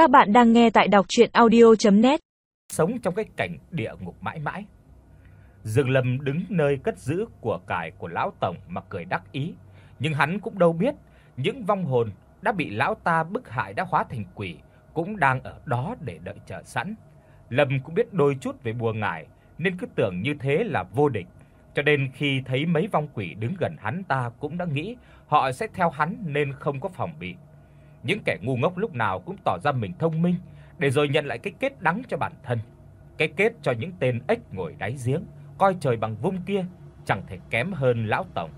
Các bạn đang nghe tại đọc audio net Sống trong cái cảnh địa ngục mãi mãi. Dương Lâm đứng nơi cất giữ của cải của lão tổng mà cười đắc ý, nhưng hắn cũng đâu biết, những vong hồn đã bị lão ta bức hại đã hóa thành quỷ, cũng đang ở đó để đợi chờ sẵn. Lâm cũng biết đôi chút về bùa ngải, nên cứ tưởng như thế là vô địch. Cho nên khi thấy mấy vong quỷ đứng gần hắn ta cũng đã nghĩ họ sẽ theo hắn nên không có phòng bị. Những kẻ ngu ngốc lúc nào cũng tỏ ra mình thông minh để rồi nhận lại cái kết đắng cho bản thân. Cái kết cho những tên ếch ngồi đáy giếng, coi trời bằng vung kia chẳng thể kém hơn lão tổng.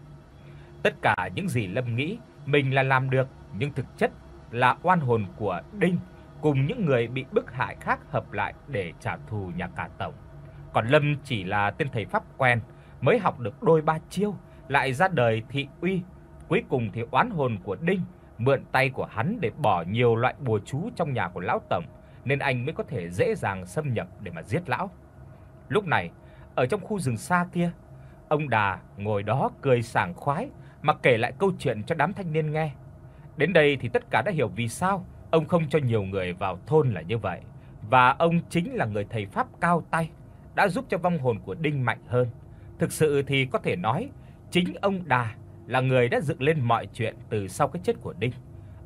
Tất cả những gì Lâm nghĩ mình là làm được, nhưng thực chất là oan hồn của Đinh cùng những người bị bức hại khác hợp lại để trả thù nhà cả tổng. Còn Lâm chỉ là tên thầy pháp quen, mới học được đôi ba chiêu, lại ra đời thị uy, cuối cùng thì oán hồn của Đinh mượn tay của hắn để bỏ nhiều loại bùa chú trong nhà của lão tổng, nên anh mới có thể dễ dàng xâm nhập để mà giết lão. Lúc này, ở trong khu rừng xa kia, ông Đà ngồi đó cười sảng khoái mà kể lại câu chuyện cho đám thanh niên nghe. Đến đây thì tất cả đã hiểu vì sao ông không cho nhiều người vào thôn là như vậy, và ông chính là người thầy pháp cao tay đã giúp cho vong hồn của Đinh mạnh hơn. Thực sự thì có thể nói chính ông Đà là người đã dựng lên mọi chuyện từ sau cái chết của Đinh.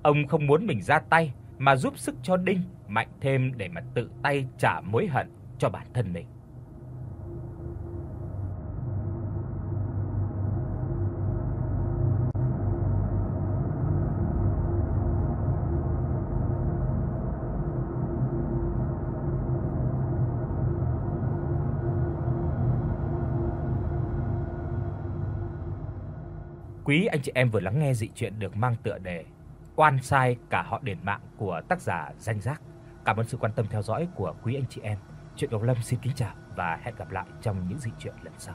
Ông không muốn mình ra tay, mà giúp sức cho Đinh mạnh thêm để mà tự tay trả mối hận cho bản thân mình. Quý anh chị em vừa lắng nghe dị truyện được mang tựa đề Oan sai cả họ đền mạng của tác giả Danh Giác. Cảm ơn sự quan tâm theo dõi của quý anh chị em. Truyện Độc Lâm xin kính chào và hẹn gặp lại trong những dị truyện lần sau.